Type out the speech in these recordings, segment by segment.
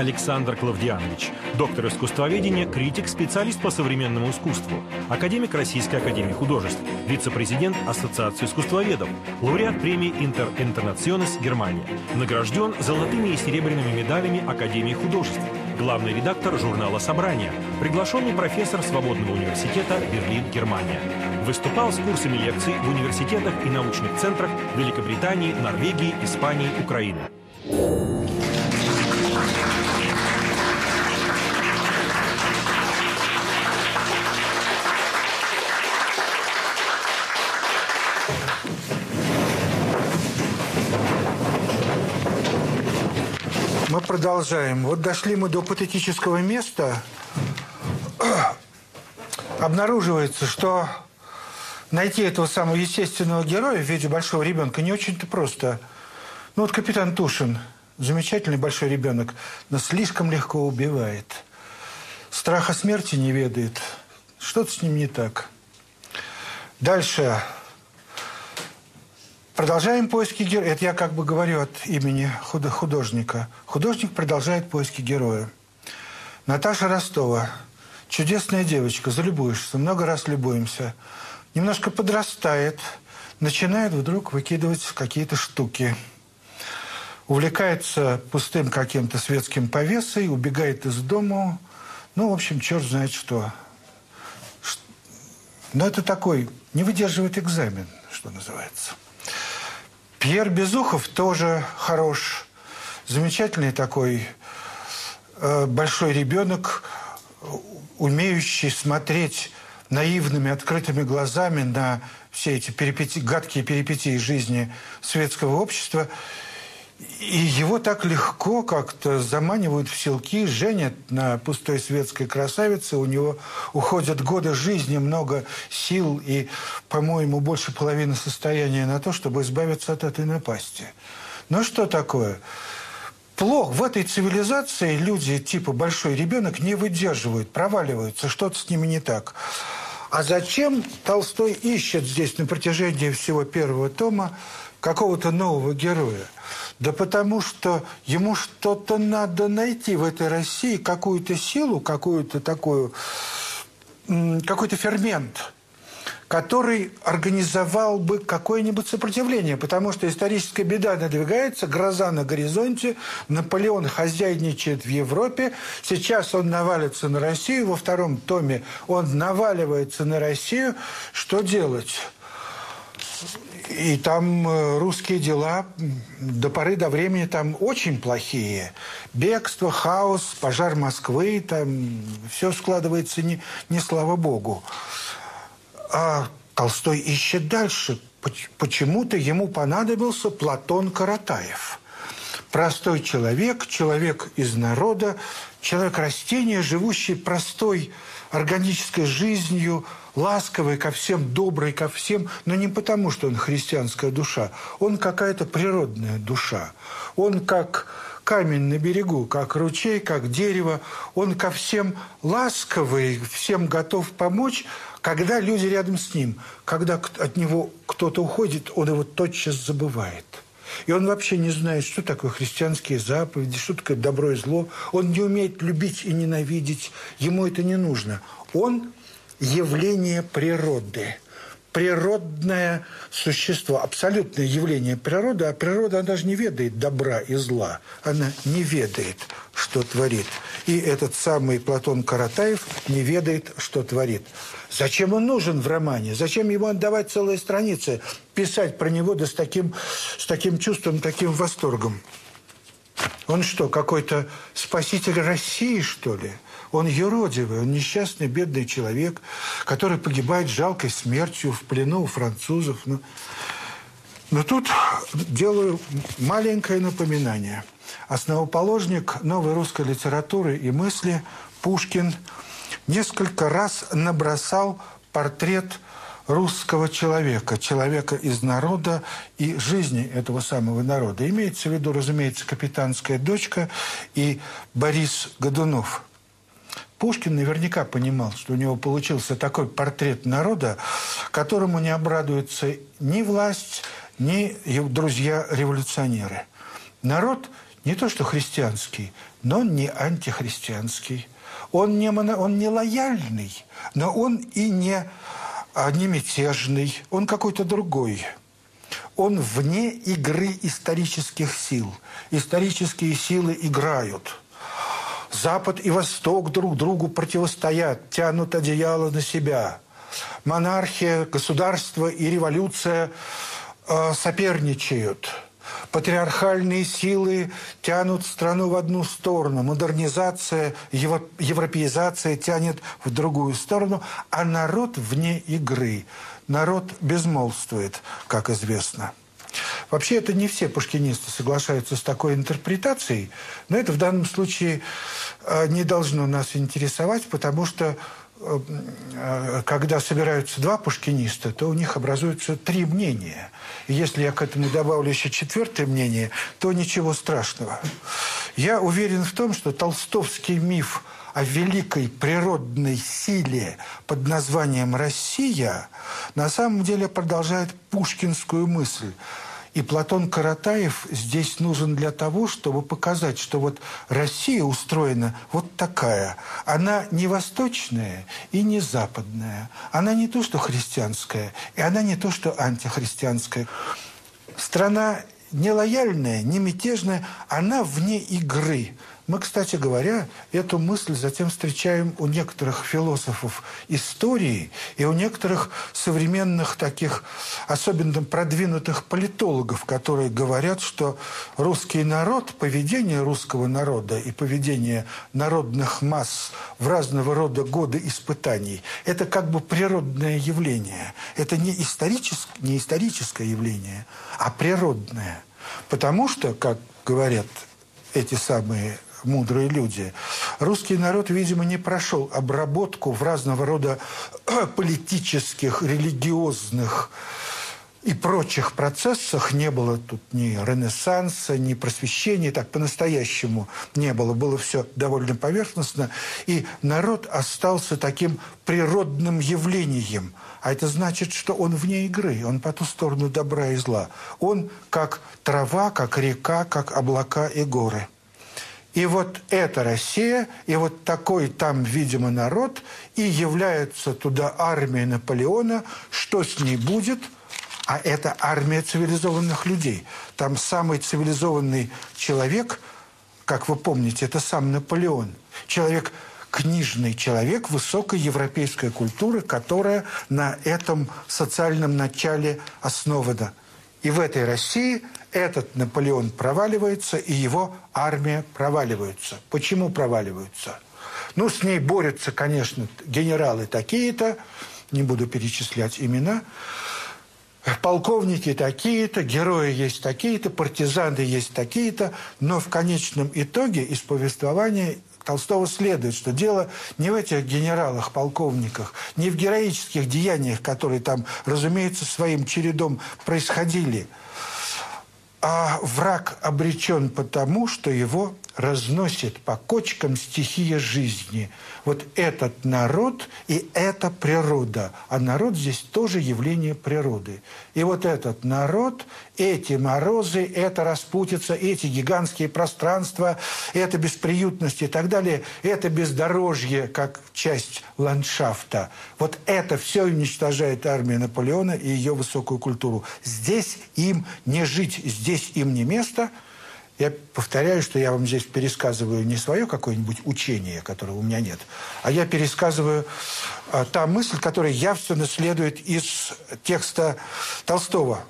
Александр Клавдианович, доктор искусствоведения, критик, специалист по современному искусству, академик Российской академии художеств, вице-президент Ассоциации искусствоведов, лауреат премии Интер Интернационес Германия, награжден золотыми и серебряными медалями Академии художеств, главный редактор журнала «Собрание», приглашенный профессор Свободного университета Берлин, Германия. Выступал с курсами лекций в университетах и научных центрах Великобритании, Норвегии, Испании, Украины. Продолжаем. Вот дошли мы до патетического места. Обнаруживается, что найти этого самого естественного героя в виде большого ребенка не очень-то просто. Ну вот капитан Тушин, замечательный большой ребенок, но слишком легко убивает. Страха смерти не ведает. Что-то с ним не так. Дальше. Продолжаем поиски героя. Это я как бы говорю от имени художника. Художник продолжает поиски героя. Наташа Ростова. Чудесная девочка, залюбуешься, много раз любуемся. Немножко подрастает, начинает вдруг выкидывать какие-то штуки. Увлекается пустым каким-то светским повесой, убегает из дома. Ну, в общем, черт знает что. Но это такой, не выдерживает экзамен, что называется. Пьер Безухов тоже хорош. Замечательный такой э, большой ребенок, умеющий смотреть наивными, открытыми глазами на все эти перипетии, гадкие перипетии жизни светского общества – и его так легко как-то заманивают в селки, женят на пустой светской красавице. У него уходят годы жизни, много сил и, по-моему, больше половины состояния на то, чтобы избавиться от этой напасти. Ну что такое? Плохо. В этой цивилизации люди типа большой ребенок не выдерживают, проваливаются, что-то с ними не так. А зачем Толстой ищет здесь на протяжении всего первого тома какого-то нового героя? Да потому что ему что-то надо найти в этой России, какую-то силу, какую-то такую, какой-то фермент, который организовал бы какое-нибудь сопротивление. Потому что историческая беда надвигается, гроза на горизонте, Наполеон хозяйничает в Европе, сейчас он навалится на Россию, во втором томе он наваливается на Россию. Что делать? И там э, русские дела до поры до времени там очень плохие. Бегство, хаос, пожар Москвы, там все складывается не, не слава богу. А Толстой ищет дальше. Почему-то ему понадобился Платон Каратаев. Простой человек, человек из народа, человек растения, живущий простой органической жизнью, ласковый ко всем, добрый ко всем, но не потому, что он христианская душа. Он какая-то природная душа. Он как камень на берегу, как ручей, как дерево. Он ко всем ласковый, всем готов помочь, когда люди рядом с ним. Когда от него кто-то уходит, он его тотчас забывает. И он вообще не знает, что такое христианские заповеди, что такое добро и зло. Он не умеет любить и ненавидеть. Ему это не нужно. Он явление природы. Природное существо, абсолютное явление природы, а природа, она же не ведает добра и зла. Она не ведает, что творит. И этот самый Платон Каратаев не ведает, что творит. Зачем он нужен в романе? Зачем ему отдавать целые страницы, писать про него да с таким, с таким чувством, таким восторгом? Он что, какой-то спаситель России, что ли? Он юродивый, он несчастный, бедный человек, который погибает жалкой смертью в плену у французов. Но, ну, но тут делаю маленькое напоминание. Основоположник новой русской литературы и мысли Пушкин несколько раз набросал портрет русского человека, человека из народа и жизни этого самого народа. Имеется в виду, разумеется, капитанская дочка и Борис Годунов – Пушкин наверняка понимал, что у него получился такой портрет народа, которому не обрадуется ни власть, ни друзья-революционеры. Народ не то что христианский, но он не антихристианский. Он не, он не лояльный, но он и не, а, не мятежный, он какой-то другой. Он вне игры исторических сил. Исторические силы играют. Запад и Восток друг другу противостоят, тянут одеяло на себя. Монархия, государство и революция э, соперничают – Патриархальные силы тянут страну в одну сторону, модернизация, европеизация тянет в другую сторону, а народ вне игры. Народ безмолвствует, как известно. Вообще, это не все пушкинисты соглашаются с такой интерпретацией, но это в данном случае э, не должно нас интересовать, потому что Э, когда собираются два пушкиниста, то у них образуются три мнения. И если я к этому добавлю еще четвертое мнение, то ничего страшного. Я уверен в том, что толстовский миф о великой природной силе под названием «Россия» на самом деле продолжает пушкинскую мысль – и Платон Каратаев здесь нужен для того, чтобы показать, что вот Россия устроена вот такая. Она не восточная и не западная. Она не то, что христианская, и она не то, что антихристианская. Страна не лояльная, не мятежная, она вне игры – мы, кстати говоря, эту мысль затем встречаем у некоторых философов истории и у некоторых современных таких особенно продвинутых политологов, которые говорят, что русский народ, поведение русского народа и поведение народных масс в разного рода годы испытаний – это как бы природное явление. Это не историческое, не историческое явление, а природное. Потому что, как говорят эти самые мудрые люди. Русский народ, видимо, не прошел обработку в разного рода политических, религиозных и прочих процессах не было тут ни ренессанса, ни просвещения, так по-настоящему не было. Было все довольно поверхностно. И народ остался таким природным явлением. А это значит, что он вне игры, он по ту сторону добра и зла. Он как трава, как река, как облака и горы. И вот эта Россия, и вот такой там, видимо, народ, и является туда армия Наполеона. Что с ней будет? А это армия цивилизованных людей. Там самый цивилизованный человек, как вы помните, это сам Наполеон. Человек книжный человек высокой европейской культуры, которая на этом социальном начале основана. И в этой России этот Наполеон проваливается, и его армия проваливается. Почему проваливаются? Ну, с ней борются, конечно, генералы такие-то, не буду перечислять имена, полковники такие-то, герои есть такие-то, партизаны есть такие-то, но в конечном итоге из повествования Толстого следует, что дело не в этих генералах, полковниках, не в героических деяниях, которые там, разумеется, своим чередом происходили – а враг обречен потому, что его разносит по кочкам стихия жизни. Вот этот народ и эта природа. А народ здесь тоже явление природы. И вот этот народ, эти морозы, эта распутица, эти гигантские пространства, эта бесприютность и так далее, это бездорожье как часть ландшафта. Вот это все уничтожает армия Наполеона и ее высокую культуру. Здесь им не жить, здесь им не место – я повторяю, что я вам здесь пересказываю не свое какое-нибудь учение, которого у меня нет, а я пересказываю а, та мысль, которая явственно следует из текста Толстого.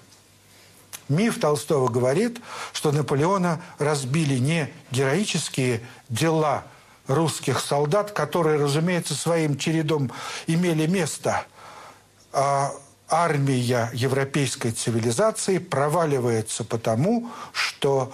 Миф Толстого говорит, что Наполеона разбили не героические дела русских солдат, которые, разумеется, своим чередом имели место, а армия европейской цивилизации проваливается потому, что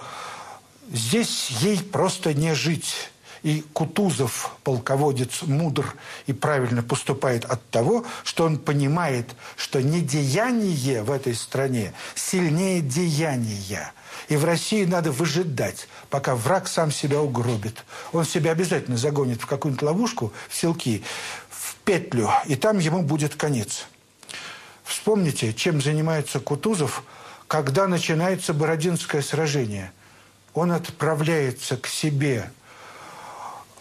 Здесь ей просто не жить. И Кутузов, полководец, мудр и правильно поступает от того, что он понимает, что недеяние в этой стране сильнее деяния. И в России надо выжидать, пока враг сам себя угробит. Он себя обязательно загонит в какую-нибудь ловушку, в селки, в петлю, и там ему будет конец. Вспомните, чем занимается Кутузов, когда начинается Бородинское сражение – он отправляется к себе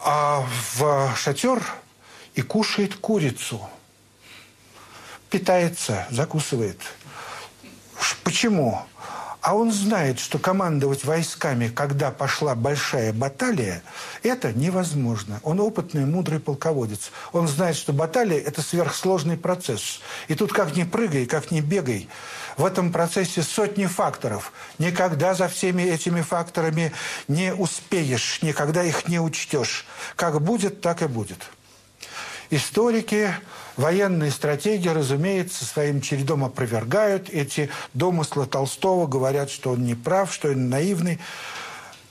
а в шатер и кушает курицу. Питается, закусывает. Почему? А он знает, что командовать войсками, когда пошла большая баталия, это невозможно. Он опытный, мудрый полководец. Он знает, что баталия – это сверхсложный процесс. И тут как ни прыгай, как ни бегай, в этом процессе сотни факторов. Никогда за всеми этими факторами не успеешь, никогда их не учтешь. Как будет, так и будет. Историки Военные стратеги, разумеется, своим чередом опровергают эти домыслы Толстого, говорят, что он не прав, что он наивный.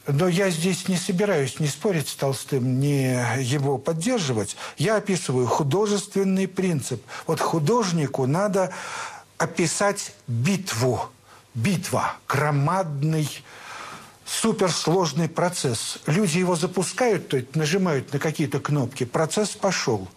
Но я здесь не собираюсь ни спорить с Толстым, ни его поддерживать. Я описываю художественный принцип. Вот художнику надо описать битву. Битва, громадный суперсложный процесс. Люди его запускают, то есть нажимают на какие-то кнопки, процесс пошел.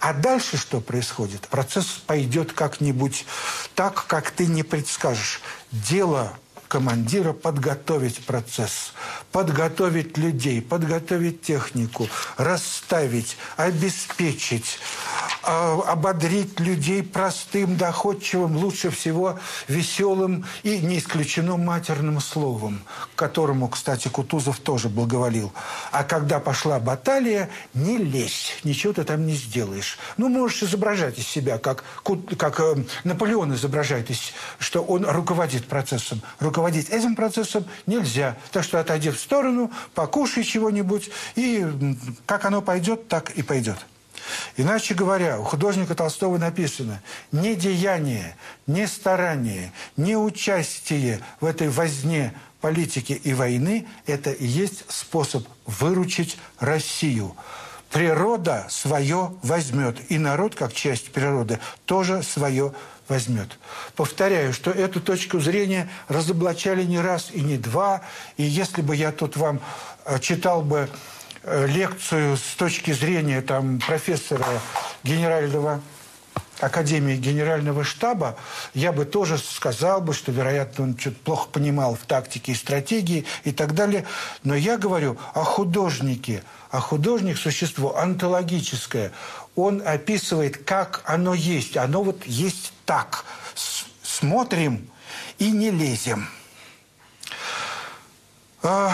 А дальше что происходит? Процесс пойдет как-нибудь так, как ты не предскажешь. Дело командира подготовить процесс, подготовить людей, подготовить технику, расставить, обеспечить, ободрить людей простым, доходчивым, лучше всего веселым и не исключено матерным словом, которому, кстати, Кутузов тоже благоволил. А когда пошла баталия, не лезь, ничего ты там не сделаешь. Ну, можешь изображать из себя, как, как э, Наполеон изображает, что он руководит процессом. Руководить этим процессом нельзя. Так что отойди в сторону, покушай чего-нибудь, и как оно пойдет, так и пойдет. Иначе говоря, у художника Толстого написано «не деяние, не старание, не участие в этой возне политики и войны – это и есть способ выручить Россию». Природа свое возьмет, и народ, как часть природы, тоже свое возьмет. Повторяю, что эту точку зрения разоблачали не раз и не два, и если бы я тут вам э, читал бы лекцию с точки зрения там, профессора генерального Академии Генерального штаба, я бы тоже сказал бы, что, вероятно, он что-то плохо понимал в тактике и стратегии и так далее. Но я говорю о художнике. А художник – существо антологическое. Он описывает, как оно есть. Оно вот есть так. Смотрим и не лезем. А,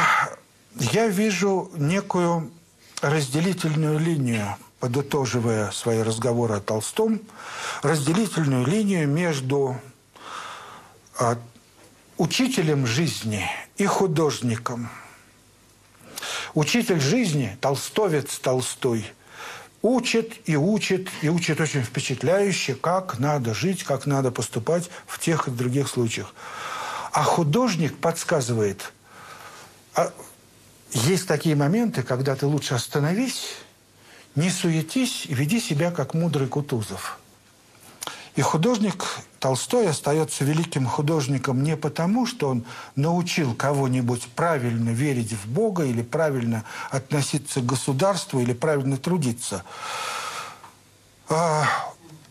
я вижу некую разделительную линию, подытоживая свои разговоры о Толстом, разделительную линию между а, учителем жизни и художником. Учитель жизни, толстовец Толстой, учит и учит, и учит очень впечатляюще, как надо жить, как надо поступать в тех и других случаях. А художник подсказывает, а есть такие моменты, когда ты лучше остановись, не суетись и веди себя как мудрый Кутузов. И художник Толстой остается великим художником не потому, что он научил кого-нибудь правильно верить в Бога или правильно относиться к государству или правильно трудиться.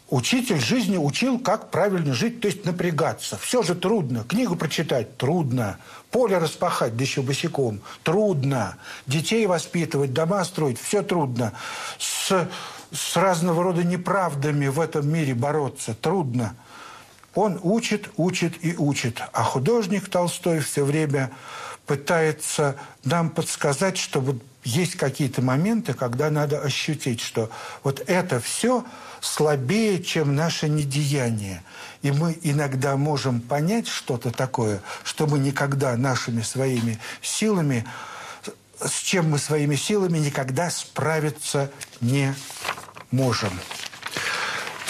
Учитель жизни учил, как правильно жить, то есть напрягаться. Все же трудно. Книгу прочитать трудно. Поле распахать, да еще босиком. Трудно. Детей воспитывать, дома строить. Все трудно. С, с разного рода неправдами в этом мире бороться. Трудно. Он учит, учит и учит. А художник Толстой все время пытается нам подсказать, что вот есть какие-то моменты, когда надо ощутить, что вот это все слабее, чем наше недеяние. И мы иногда можем понять что-то такое, что мы никогда нашими своими силами, с чем мы своими силами никогда справиться не можем.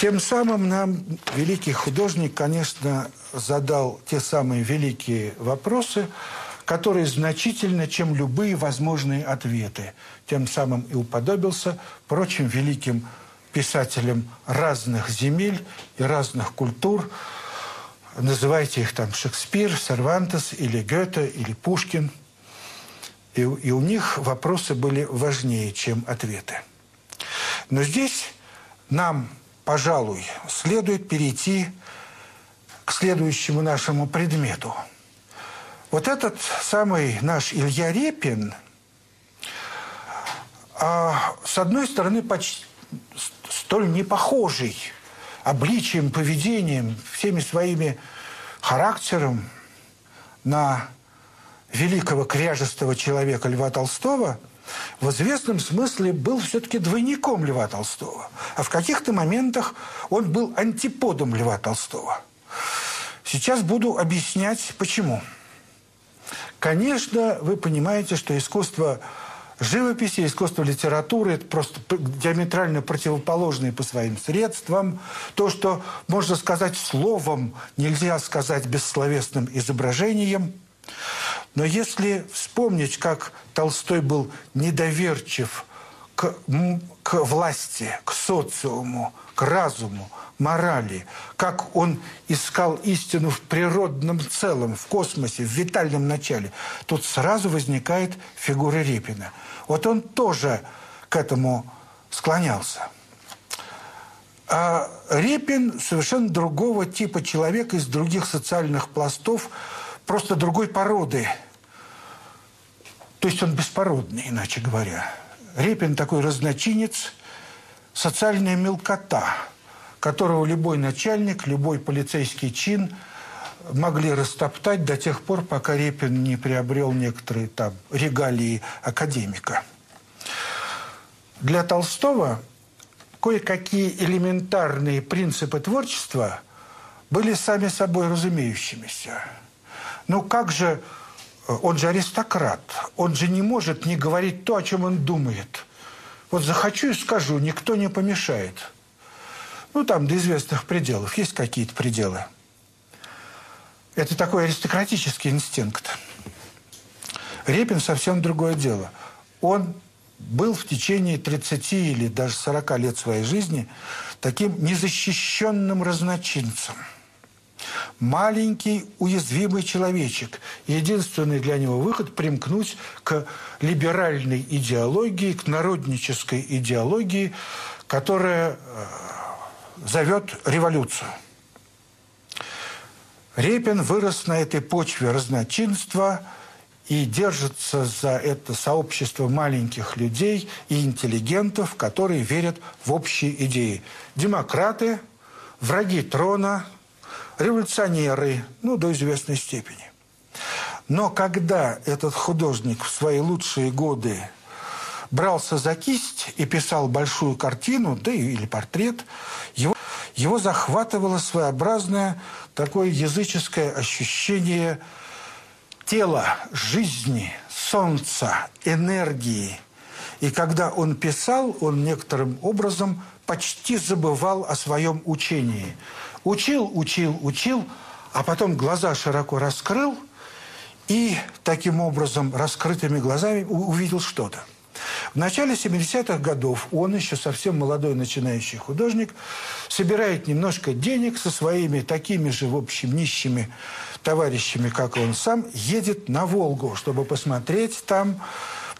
Тем самым нам великий художник, конечно, задал те самые великие вопросы – который значительно, чем любые возможные ответы. Тем самым и уподобился прочим великим писателям разных земель и разных культур. Называйте их там Шекспир, Сервантес или Гёте или Пушкин. И, и у них вопросы были важнее, чем ответы. Но здесь нам, пожалуй, следует перейти к следующему нашему предмету – Вот этот самый наш Илья Репин, а, с одной стороны, почти столь непохожий обличием, поведением, всеми своими характером на великого кряжестого человека Льва Толстого, в известном смысле был все-таки двойником Льва Толстого. А в каких-то моментах он был антиподом Льва Толстого. Сейчас буду объяснять, почему. Почему? Конечно, вы понимаете, что искусство живописи, искусство литературы – это просто диаметрально противоположные по своим средствам. То, что можно сказать словом, нельзя сказать бессловесным изображением. Но если вспомнить, как Толстой был недоверчив к, к власти, к социуму, к разуму, морали, как он искал истину в природном целом, в космосе, в витальном начале, тут сразу возникает фигура Репина. Вот он тоже к этому склонялся. А Репин совершенно другого типа человек из других социальных пластов, просто другой породы. То есть он беспородный, иначе говоря. Репин такой разночинец, социальная мелкота – которого любой начальник, любой полицейский чин могли растоптать до тех пор, пока Репин не приобрел некоторые там регалии академика. Для Толстого кое-какие элементарные принципы творчества были сами собой разумеющимися. Ну как же, он же аристократ, он же не может не говорить то, о чем он думает. Вот захочу и скажу, никто не помешает – ну, там до известных пределов. Есть какие-то пределы. Это такой аристократический инстинкт. Репин совсем другое дело. Он был в течение 30 или даже 40 лет своей жизни таким незащищенным разночинцем. Маленький, уязвимый человечек. Единственный для него выход – примкнуть к либеральной идеологии, к народнической идеологии, которая э, зовет революцию. Репин вырос на этой почве разночинства и держится за это сообщество маленьких людей и интеллигентов, которые верят в общие идеи. Демократы, враги трона, революционеры, ну, до известной степени. Но когда этот художник в свои лучшие годы брался за кисть и писал большую картину, да или портрет, его, его захватывало своеобразное такое языческое ощущение тела, жизни, солнца, энергии. И когда он писал, он некоторым образом почти забывал о своем учении. Учил, учил, учил, а потом глаза широко раскрыл и таким образом раскрытыми глазами увидел что-то. В начале 70-х годов он, еще совсем молодой начинающий художник, собирает немножко денег со своими такими же, в общем, нищими товарищами, как он сам, едет на Волгу, чтобы посмотреть там,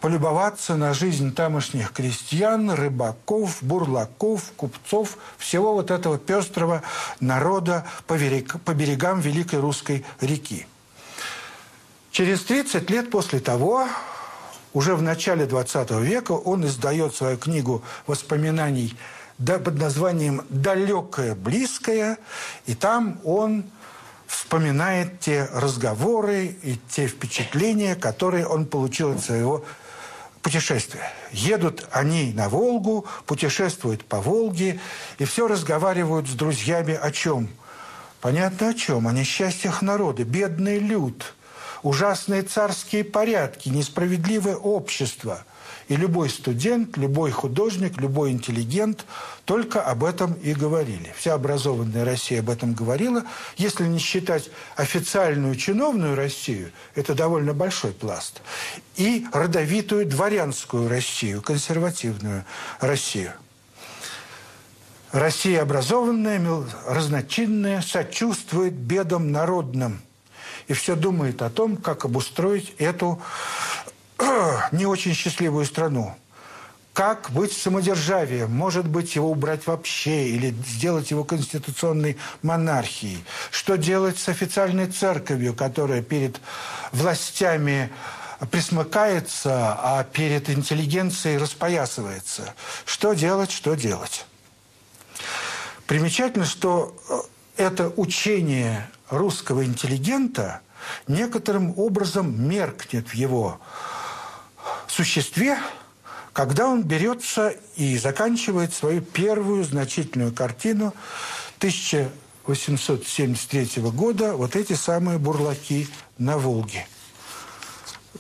полюбоваться на жизнь тамошних крестьян, рыбаков, бурлаков, купцов, всего вот этого пестрого народа по, берег, по берегам Великой Русской реки. Через 30 лет после того уже в начале 20 века он издает свою книгу воспоминаний под названием «Далекое, близкое», и там он вспоминает те разговоры и те впечатления, которые он получил от своего путешествия. Едут они на Волгу, путешествуют по Волге, и все разговаривают с друзьями о чем? Понятно о чем? О несчастьях народа, бедный люд – ужасные царские порядки, несправедливое общество. И любой студент, любой художник, любой интеллигент только об этом и говорили. Вся образованная Россия об этом говорила. Если не считать официальную чиновную Россию, это довольно большой пласт, и родовитую дворянскую Россию, консервативную Россию. Россия образованная, разночинная, сочувствует бедам народным – и все думает о том, как обустроить эту не очень счастливую страну. как быть самодержавием? Может быть, его убрать вообще или сделать его конституционной монархией? Что делать с официальной церковью, которая перед властями присмыкается, а перед интеллигенцией распоясывается? Что делать, что делать? Примечательно, что э, это учение русского интеллигента некоторым образом меркнет в его существе – когда он берется и заканчивает свою первую значительную картину 1873 года «Вот эти самые бурлаки на Волге».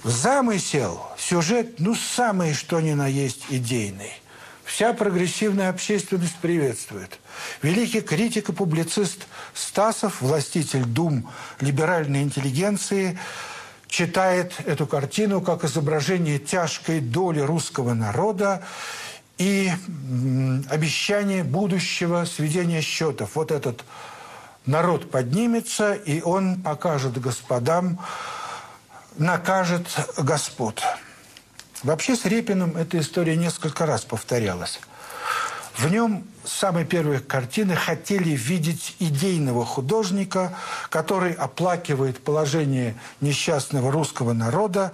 Замысел, сюжет, ну, самый что ни на есть идейный. Вся прогрессивная общественность приветствует. Великий критик и публицист Стасов, властитель дум либеральной интеллигенции – читает эту картину как изображение тяжкой доли русского народа и обещание будущего сведения счетов. Вот этот народ поднимется, и он покажет господам, накажет господ. Вообще с Репиным эта история несколько раз повторялась. В нем с самой первой картины хотели видеть идейного художника, который оплакивает положение несчастного русского народа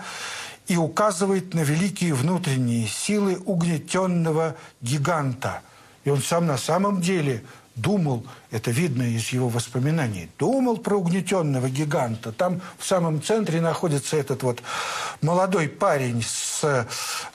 и указывает на великие внутренние силы угнетенного гиганта. И он сам на самом деле думал, это видно из его воспоминаний, думал про угнетенного гиганта. Там в самом центре находится этот вот молодой парень с, с,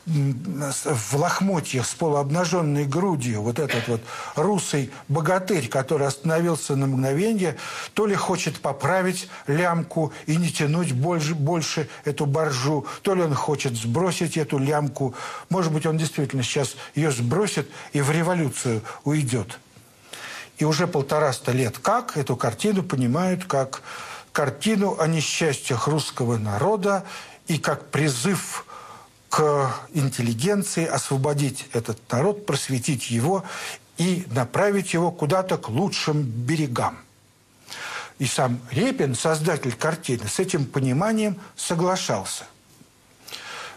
в лохмотьях с полуобнаженной грудью, вот этот вот русый богатырь, который остановился на мгновение, то ли хочет поправить лямку и не тянуть больше, больше эту боржу, то ли он хочет сбросить эту лямку. Может быть, он действительно сейчас ее сбросит и в революцию уйдет. И уже полтораста лет как эту картину понимают как картину о несчастьях русского народа и как призыв к интеллигенции освободить этот народ, просветить его и направить его куда-то к лучшим берегам. И сам Репин, создатель картины, с этим пониманием соглашался.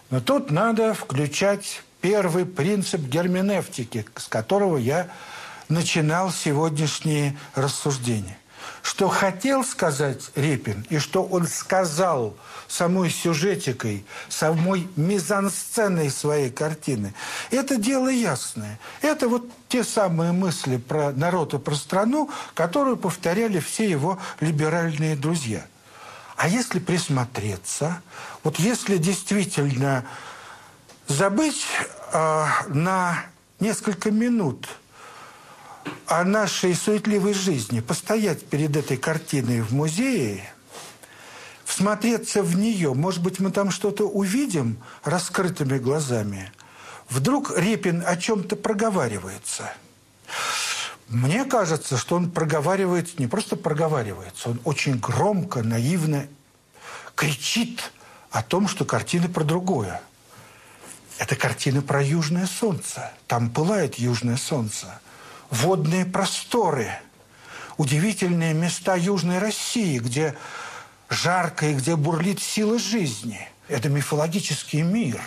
Но тут надо включать первый принцип герменевтики, с которого я начинал сегодняшние рассуждения. Что хотел сказать Репин и что он сказал самой сюжетикой, самой мизансценой своей картины, это дело ясное. Это вот те самые мысли про народ и про страну, которые повторяли все его либеральные друзья. А если присмотреться, вот если действительно забыть э, на несколько минут – о нашей суетливой жизни, постоять перед этой картиной в музее, всмотреться в нее, может быть, мы там что-то увидим раскрытыми глазами. Вдруг Репин о чем-то проговаривается. Мне кажется, что он проговаривает, не просто проговаривается, он очень громко, наивно кричит о том, что картина про другое. Это картина про южное солнце. Там пылает южное солнце водные просторы, удивительные места Южной России, где жарко и где бурлит сила жизни. Это мифологический мир.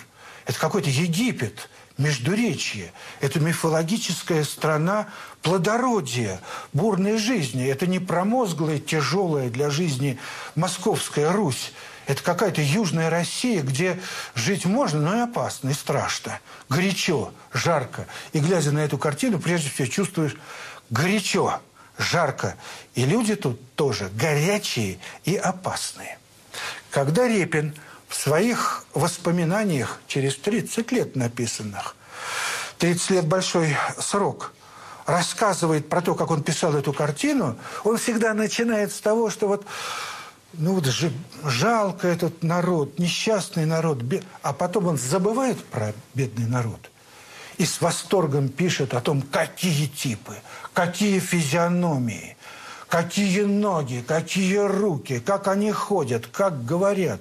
Это какой-то Египет, Междуречье. Это мифологическая страна плодородия, бурной жизни. Это не промозглая, тяжелая для жизни Московская Русь. Это какая-то южная Россия, где жить можно, но и опасно, и страшно. Горячо, жарко. И глядя на эту картину, прежде всего чувствуешь горячо, жарко. И люди тут тоже горячие и опасные. Когда Репин в своих воспоминаниях, через 30 лет написанных, 30 лет большой срок, рассказывает про то, как он писал эту картину, он всегда начинает с того, что вот ну вот же жалко этот народ, несчастный народ. А потом он забывает про бедный народ и с восторгом пишет о том, какие типы, какие физиономии, какие ноги, какие руки, как они ходят, как говорят,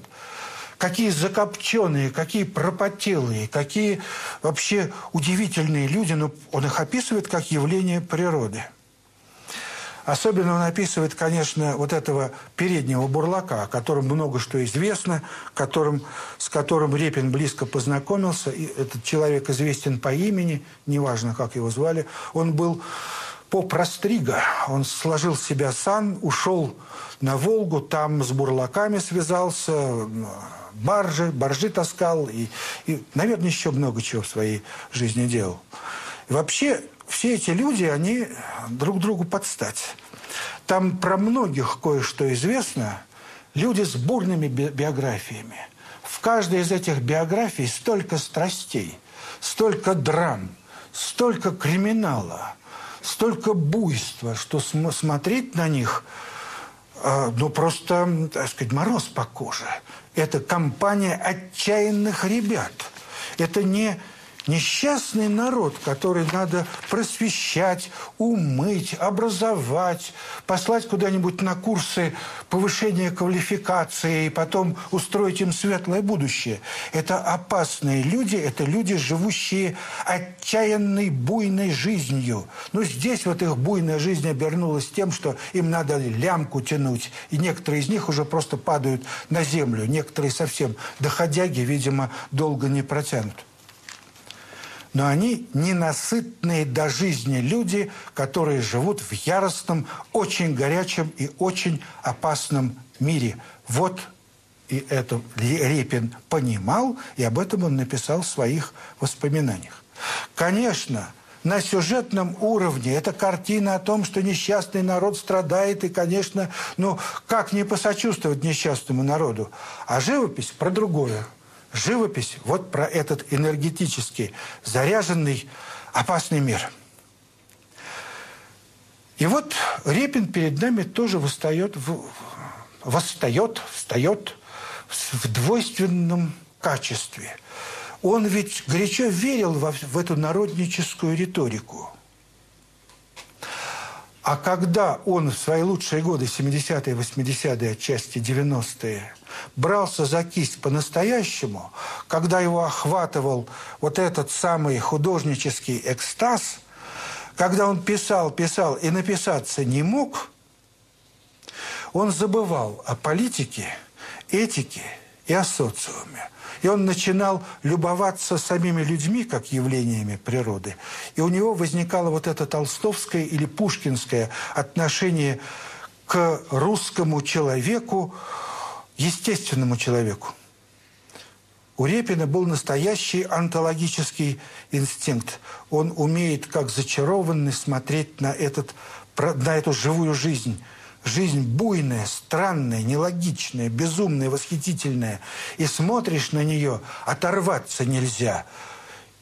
какие закопченные, какие пропотелые, какие вообще удивительные люди. Но он их описывает как явление природы. Особенно он описывает, конечно, вот этого переднего бурлака, о котором много что известно, которым, с которым Репин близко познакомился. И этот человек известен по имени, неважно, как его звали. Он был поп Растрига. Он сложил с себя сан, ушел на Волгу, там с бурлаками связался, баржи, баржи таскал и, и, наверное, еще много чего в своей жизни делал. Вообще все эти люди, они друг другу подстать. Там про многих кое-что известно. Люди с бурными би биографиями. В каждой из этих биографий столько страстей, столько драм, столько криминала, столько буйства, что см смотреть на них, э, ну, просто, так сказать, мороз по коже. Это компания отчаянных ребят. Это не Несчастный народ, который надо просвещать, умыть, образовать, послать куда-нибудь на курсы повышения квалификации и потом устроить им светлое будущее. Это опасные люди, это люди, живущие отчаянной, буйной жизнью. Но здесь вот их буйная жизнь обернулась тем, что им надо лямку тянуть. И некоторые из них уже просто падают на землю. Некоторые совсем доходяги, видимо, долго не протянут но они ненасытные до жизни люди, которые живут в яростном, очень горячем и очень опасном мире. Вот и это Репин понимал, и об этом он написал в своих воспоминаниях. Конечно, на сюжетном уровне это картина о том, что несчастный народ страдает, и, конечно, ну, как не посочувствовать несчастному народу? А живопись про другое живопись вот про этот энергетический, заряженный, опасный мир. И вот Репин перед нами тоже восстает, восстает, встает в двойственном качестве. Он ведь горячо верил в эту народническую риторику. А когда он в свои лучшие годы, 70-е, 80-е, отчасти 90-е, брался за кисть по-настоящему, когда его охватывал вот этот самый художнический экстаз, когда он писал, писал и написаться не мог, он забывал о политике, этике и о социуме. И он начинал любоваться самими людьми, как явлениями природы. И у него возникало вот это толстовское или пушкинское отношение к русскому человеку, естественному человеку. У Репина был настоящий онтологический инстинкт. Он умеет, как зачарованный, смотреть на, этот, на эту живую жизнь – Жизнь буйная, странная, нелогичная, безумная, восхитительная. И смотришь на нее, оторваться нельзя.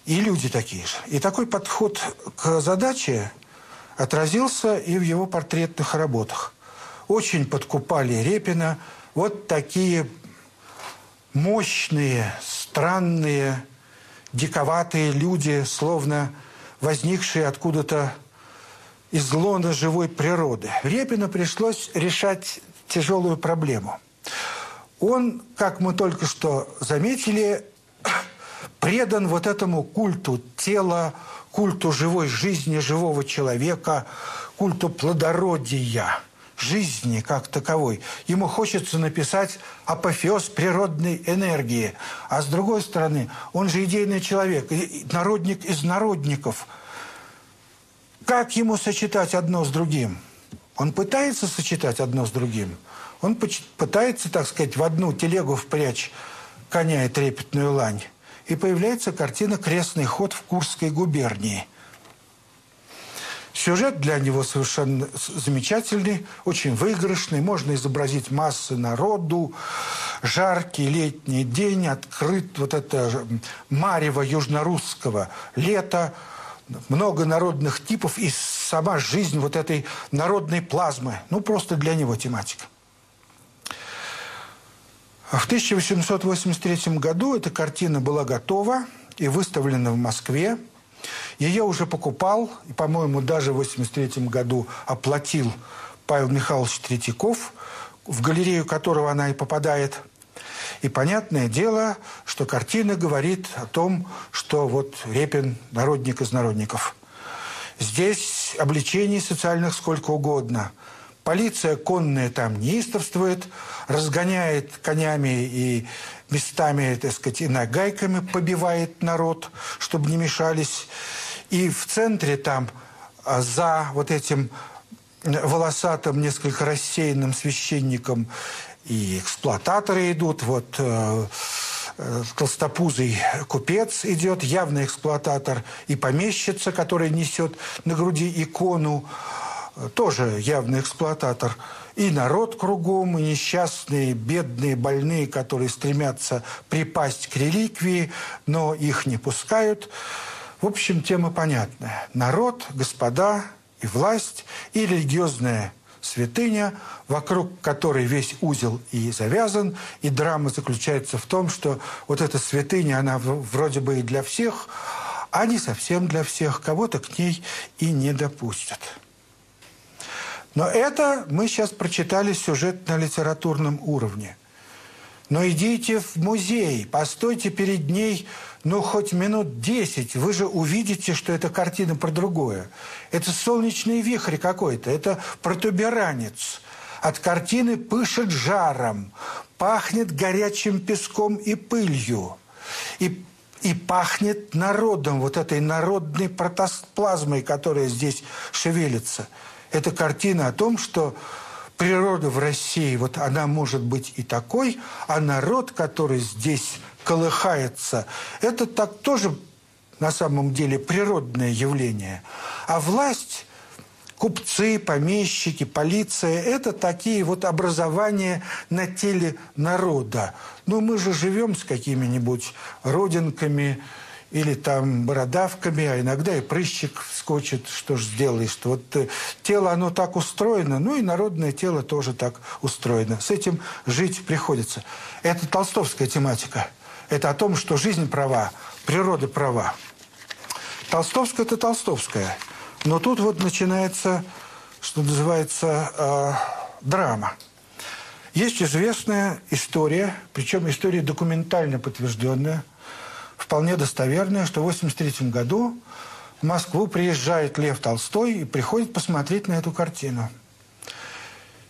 И люди такие же. И такой подход к задаче отразился и в его портретных работах. Очень подкупали Репина вот такие мощные, странные, диковатые люди, словно возникшие откуда-то из лона живой природы. Репину пришлось решать тяжелую проблему. Он, как мы только что заметили, предан вот этому культу тела, культу живой жизни, живого человека, культу плодородия, жизни как таковой. Ему хочется написать апофеоз природной энергии. А с другой стороны, он же идейный человек, народник из народников – как ему сочетать одно с другим? Он пытается сочетать одно с другим. Он пытается, так сказать, в одну телегу впрячь коня и трепетную лань. И появляется картина «Крестный ход в Курской губернии». Сюжет для него совершенно замечательный, очень выигрышный. Можно изобразить массы народу, жаркий летний день, открыт вот это марево южнорусского лета – много народных типов и сама жизнь вот этой народной плазмы. Ну, просто для него тематика. В 1883 году эта картина была готова и выставлена в Москве. Ее уже покупал и, по-моему, даже в 1983 году оплатил Павел Михайлович Третьяков, в галерею которого она и попадает – и понятное дело, что картина говорит о том, что вот Репин – народник из народников. Здесь обличений социальных сколько угодно. Полиция конная там неистовствует, разгоняет конями и местами, так сказать, и нагайками побивает народ, чтобы не мешались. И в центре там а, за вот этим волосатым, несколько рассеянным священником и эксплуататоры идут. Вот э, э, толстопузый купец идет, явный эксплуататор, и помещица, которая несет на груди икону, э, тоже явный эксплуататор. И народ кругом, и несчастные, бедные, больные, которые стремятся припасть к реликвии, но их не пускают. В общем, тема понятная. Народ, господа, и власть, и религиозная святыня, вокруг которой весь узел и завязан, и драма заключается в том, что вот эта святыня, она вроде бы и для всех, а не совсем для всех, кого-то к ней и не допустят. Но это мы сейчас прочитали сюжет на литературном уровне. Но идите в музей, постойте перед ней ну, хоть минут десять, вы же увидите, что это картина про другое. Это солнечный вихрь какой-то, это протуберанец. От картины пышет жаром, пахнет горячим песком и пылью. И, и пахнет народом, вот этой народной протоплазмой, которая здесь шевелится. Это картина о том, что природа в России, вот она может быть и такой, а народ, который здесь колыхается, это так тоже на самом деле природное явление. А власть, купцы, помещики, полиция – это такие вот образования на теле народа. Ну, мы же живем с какими-нибудь родинками, или там бородавками, а иногда и прыщик вскочит, что ж сделаешь. -то. Вот э, тело, оно так устроено, ну и народное тело тоже так устроено. С этим жить приходится. Это толстовская тематика. Это о том, что жизнь права, природа права. Толстовская – это толстовская. Но тут вот начинается, что называется, э, драма. Есть известная история, причем история документально подтвержденная – вполне достоверное, что в 1983 году в Москву приезжает Лев Толстой и приходит посмотреть на эту картину.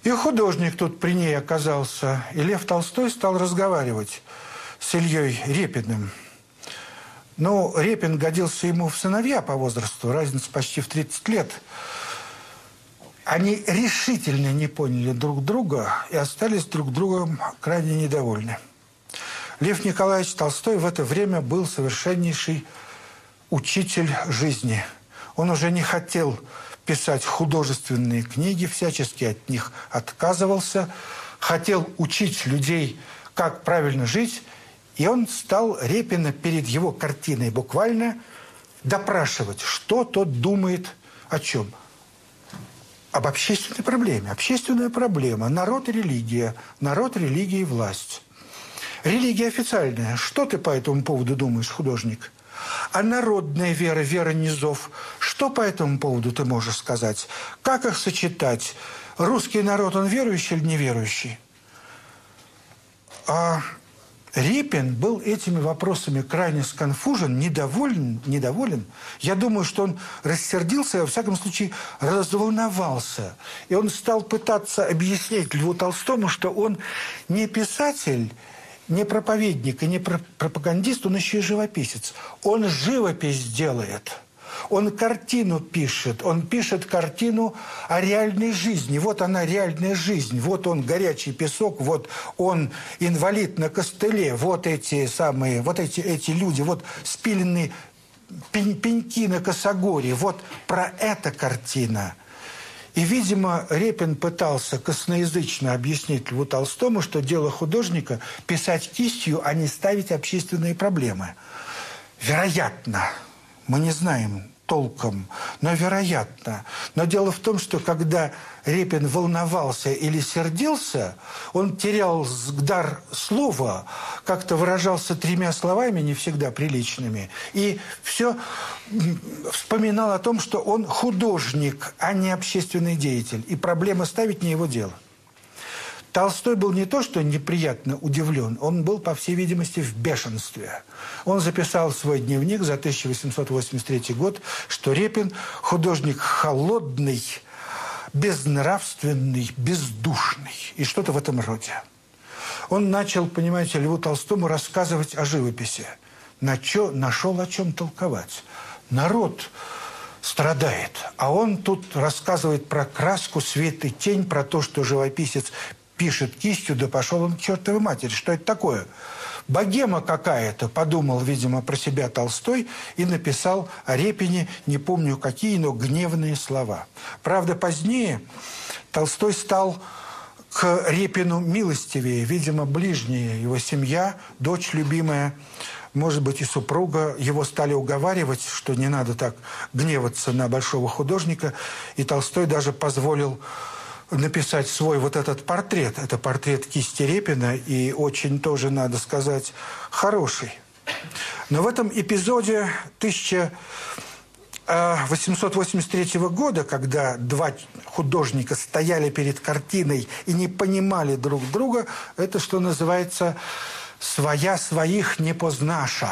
И художник тут при ней оказался, и Лев Толстой стал разговаривать с Ильей Репиным. Ну, Репин годился ему в сыновья по возрасту, разница почти в 30 лет. Они решительно не поняли друг друга и остались друг другом крайне недовольны. Лев Николаевич Толстой в это время был совершеннейший учитель жизни. Он уже не хотел писать художественные книги, всячески от них отказывался, хотел учить людей, как правильно жить, и он стал Репина перед его картиной буквально допрашивать, что тот думает о чем. Об общественной проблеме. Общественная проблема. Народ и религия. Народ, религия и власть. Религия официальная. Что ты по этому поводу думаешь, художник? А народная вера, вера низов, что по этому поводу ты можешь сказать? Как их сочетать? Русский народ, он верующий или неверующий? А Репин был этими вопросами крайне сконфужен, недоволен, недоволен. Я думаю, что он рассердился, во всяком случае, разволновался. И он стал пытаться объяснить Льву Толстому, что он не писатель, не проповедник и не пропагандист, он еще и живописец. Он живопись делает. Он картину пишет, он пишет картину о реальной жизни. Вот она реальная жизнь, вот он горячий песок, вот он инвалид на костыле, вот эти самые, вот эти, эти люди, вот спиленные пень, пеньки на косогоре, вот про это картина – и, видимо, Репин пытался косноязычно объяснить Льву Толстому, что дело художника – писать кистью, а не ставить общественные проблемы. Вероятно, мы не знаем, толком, но вероятно. Но дело в том, что когда Репин волновался или сердился, он терял дар слова, как-то выражался тремя словами, не всегда приличными, и все вспоминал о том, что он художник, а не общественный деятель, и проблема ставить не его дело. Толстой был не то, что неприятно удивлен, он был, по всей видимости, в бешенстве. Он записал свой дневник за 1883 год, что Репин – художник холодный, безнравственный, бездушный и что-то в этом роде. Он начал, понимаете, Льву Толстому рассказывать о живописи. На чё, нашел о чем толковать. Народ страдает. А он тут рассказывает про краску, свет и тень, про то, что живописец пишет кистью, да пошел он к чертовой матери. Что это такое? Богема какая-то, подумал, видимо, про себя Толстой и написал о Репине, не помню какие, но гневные слова. Правда, позднее Толстой стал к Репину милостивее, видимо, ближняя его семья, дочь любимая, может быть, и супруга его стали уговаривать, что не надо так гневаться на большого художника, и Толстой даже позволил написать свой вот этот портрет. Это портрет кисти Репина, и очень тоже, надо сказать, хороший. Но в этом эпизоде 1883 года, когда два художника стояли перед картиной и не понимали друг друга, это, что называется, «своя своих не познаша»,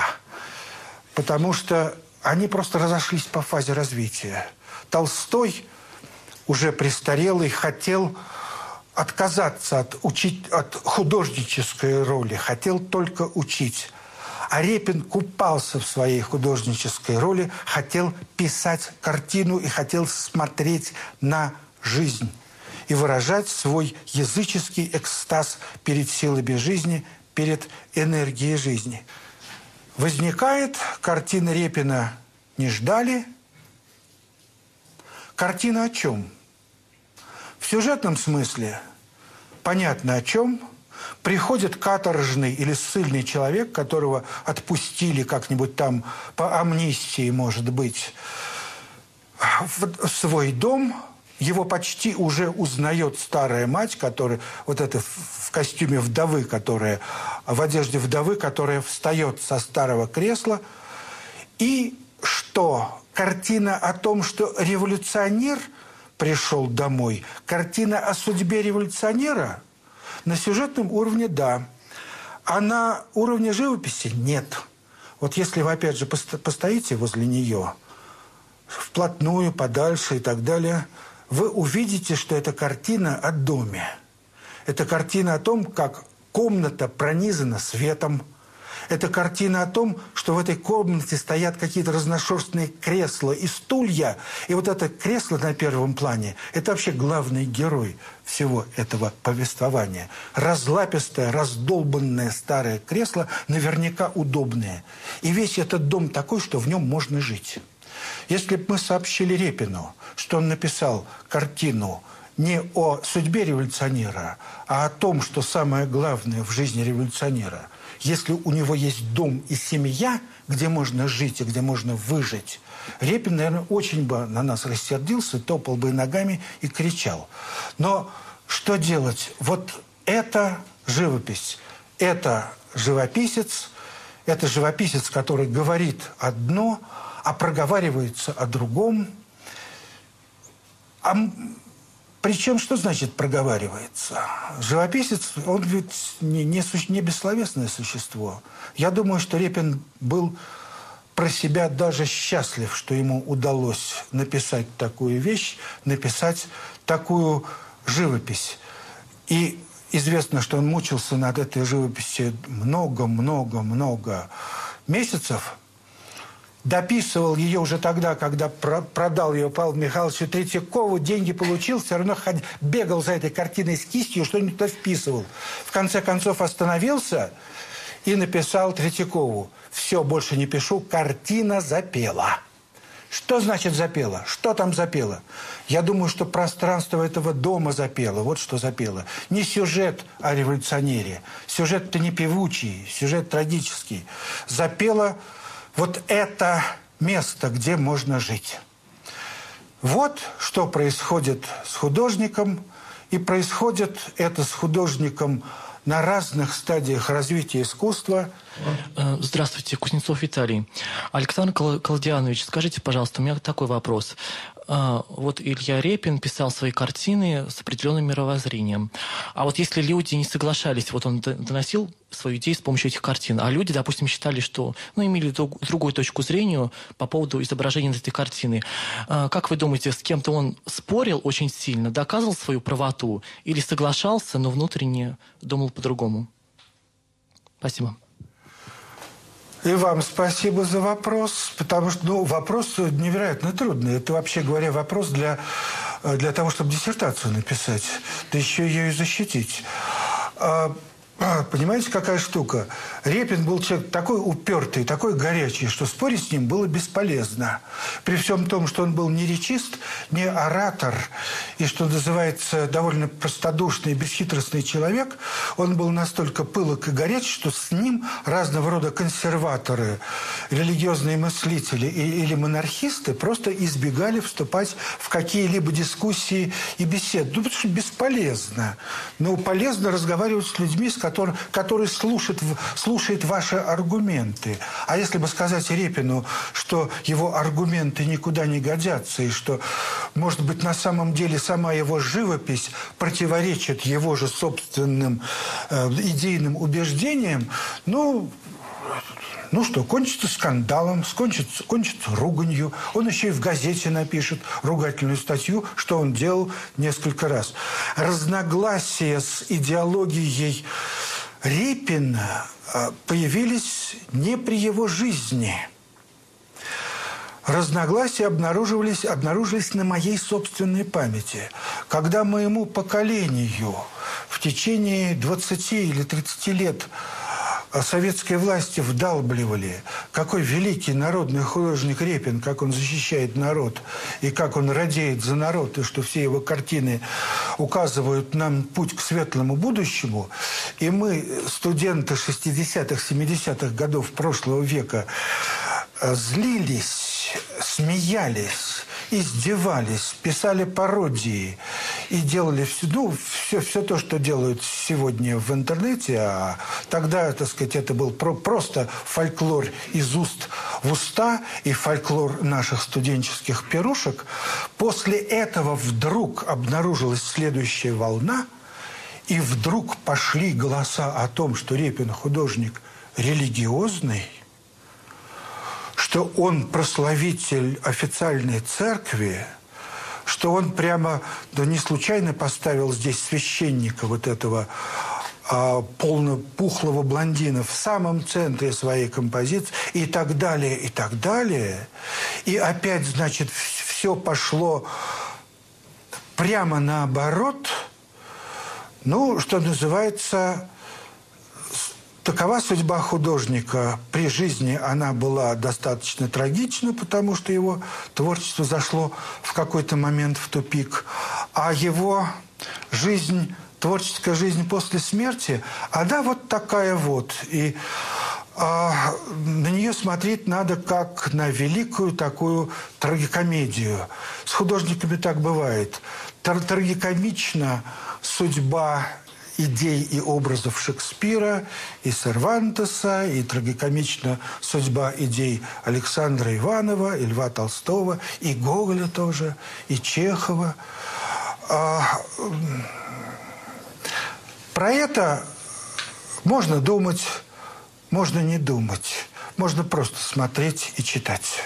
потому что они просто разошлись по фазе развития. Толстой – уже престарелый, хотел отказаться от, учить, от художнической роли, хотел только учить. А Репин купался в своей художнической роли, хотел писать картину и хотел смотреть на жизнь и выражать свой языческий экстаз перед силами жизни, перед энергией жизни. Возникает картина Репина «Не ждали». Картина о чем? В сюжетном смысле понятно о чем. Приходит каторжный или ссыльный человек, которого отпустили как-нибудь там по амнистии, может быть, в свой дом, его почти уже узнает старая мать, которая вот это в костюме вдовы, которая в одежде вдовы, которая встает со старого кресла. И что? Картина о том, что революционер – пришел домой. Картина о судьбе революционера на сюжетном уровне – да. А на уровне живописи – нет. Вот если вы, опять же, постоите возле нее, вплотную, подальше и так далее, вы увидите, что это картина о доме. Это картина о том, как комната пронизана светом – это картина о том, что в этой комнате стоят какие-то разношерстные кресла и стулья. И вот это кресло на первом плане – это вообще главный герой всего этого повествования. Разлапистое, раздолбанное старое кресло, наверняка удобное. И весь этот дом такой, что в нем можно жить. Если бы мы сообщили Репину, что он написал картину не о судьбе революционера, а о том, что самое главное в жизни революционера – если у него есть дом и семья, где можно жить и где можно выжить, Репин, наверное, очень бы на нас рассердился, топал бы ногами и кричал. Но что делать? Вот это живопись, это живописец, это живописец, который говорит одно, а проговаривается о другом. А причем, что значит проговаривается? Живописец, он ведь не, не, не бессловесное существо. Я думаю, что Репин был про себя даже счастлив, что ему удалось написать такую вещь, написать такую живопись. И известно, что он мучился над этой живописью много-много-много месяцев – дописывал ее уже тогда, когда про продал ее Павлу Михайловичу Третьякову, деньги получил, все равно бегал за этой картиной с кистью, что-нибудь вписывал. В конце концов остановился и написал Третьякову «Все, больше не пишу, картина запела». Что значит запела? Что там запела? Я думаю, что пространство этого дома запело. Вот что запело. Не сюжет о революционере. Сюжет-то не певучий, сюжет трагический. Запела вот это место, где можно жить. Вот что происходит с художником, и происходит это с художником на разных стадиях развития искусства. Э, здравствуйте, Кузнецов Виталий. Александр Калдианович, скажите, пожалуйста, у меня такой вопрос. А, вот Илья Репин писал свои картины с определенным мировоззрением. А вот если люди не соглашались, вот он доносил свою идею с помощью этих картин, а люди, допустим, считали, что, ну, имели другую точку зрения по поводу изображения этой картины. А, как вы думаете, с кем-то он спорил очень сильно, доказывал свою правоту или соглашался, но внутренне думал по-другому? Спасибо. И вам спасибо за вопрос, потому что ну, вопрос невероятно трудный. Это, вообще говоря, вопрос для, для того, чтобы диссертацию написать, да еще ее и защитить. А, а, понимаете, какая штука? Репин был человек такой упертый, такой горячий, что спорить с ним было бесполезно. При всем том, что он был не речист, не оратор, и, что называется, довольно простодушный, бесхитростный человек, он был настолько пылок и горяч, что с ним разного рода консерваторы, религиозные мыслители или монархисты просто избегали вступать в какие-либо дискуссии и беседы. Ну, потому что бесполезно. Но полезно разговаривать с людьми, с который, который слушает, слушает ваши аргументы. А если бы сказать Репину, что его аргументы никуда не годятся, и что, может быть, на самом деле сама его живопись противоречит его же собственным э, идейным убеждениям, ну, ну что, кончится скандалом, кончится, кончится руганью. Он еще и в газете напишет ругательную статью, что он делал несколько раз. Разногласия с идеологией Репина а, появились не при его жизни. Разногласия обнаруживались, обнаружились на моей собственной памяти. Когда моему поколению в течение 20 или 30 лет а советской власти вдалбливали, какой великий народный художник Репин, как он защищает народ, и как он радеет за народ, и что все его картины указывают нам путь к светлому будущему. И мы, студенты 60-х, 70-х годов прошлого века, злились, смеялись, издевались, писали пародии и делали все, ну, все, все то, что делают сегодня в интернете, а тогда, так сказать, это был про, просто фольклор из уст в уста и фольклор наших студенческих пирушек. После этого вдруг обнаружилась следующая волна, и вдруг пошли голоса о том, что Репин художник религиозный, что он прославитель официальной церкви, что он прямо, да не случайно поставил здесь священника вот этого а, полнопухлого блондина в самом центре своей композиции и так далее, и так далее. И опять, значит, все пошло прямо наоборот, ну, что называется, Такова судьба художника. При жизни она была достаточно трагична, потому что его творчество зашло в какой-то момент в тупик. А его жизнь, творческая жизнь после смерти, она вот такая вот. И а, на нее смотреть надо как на великую такую трагикомедию. С художниками так бывает. Трагикомична судьба идей и образов Шекспира, и Сервантеса, и трагикомична судьба идей Александра Иванова, и Льва Толстого, и Гоголя тоже, и Чехова. А, про это можно думать, можно не думать, можно просто смотреть и читать.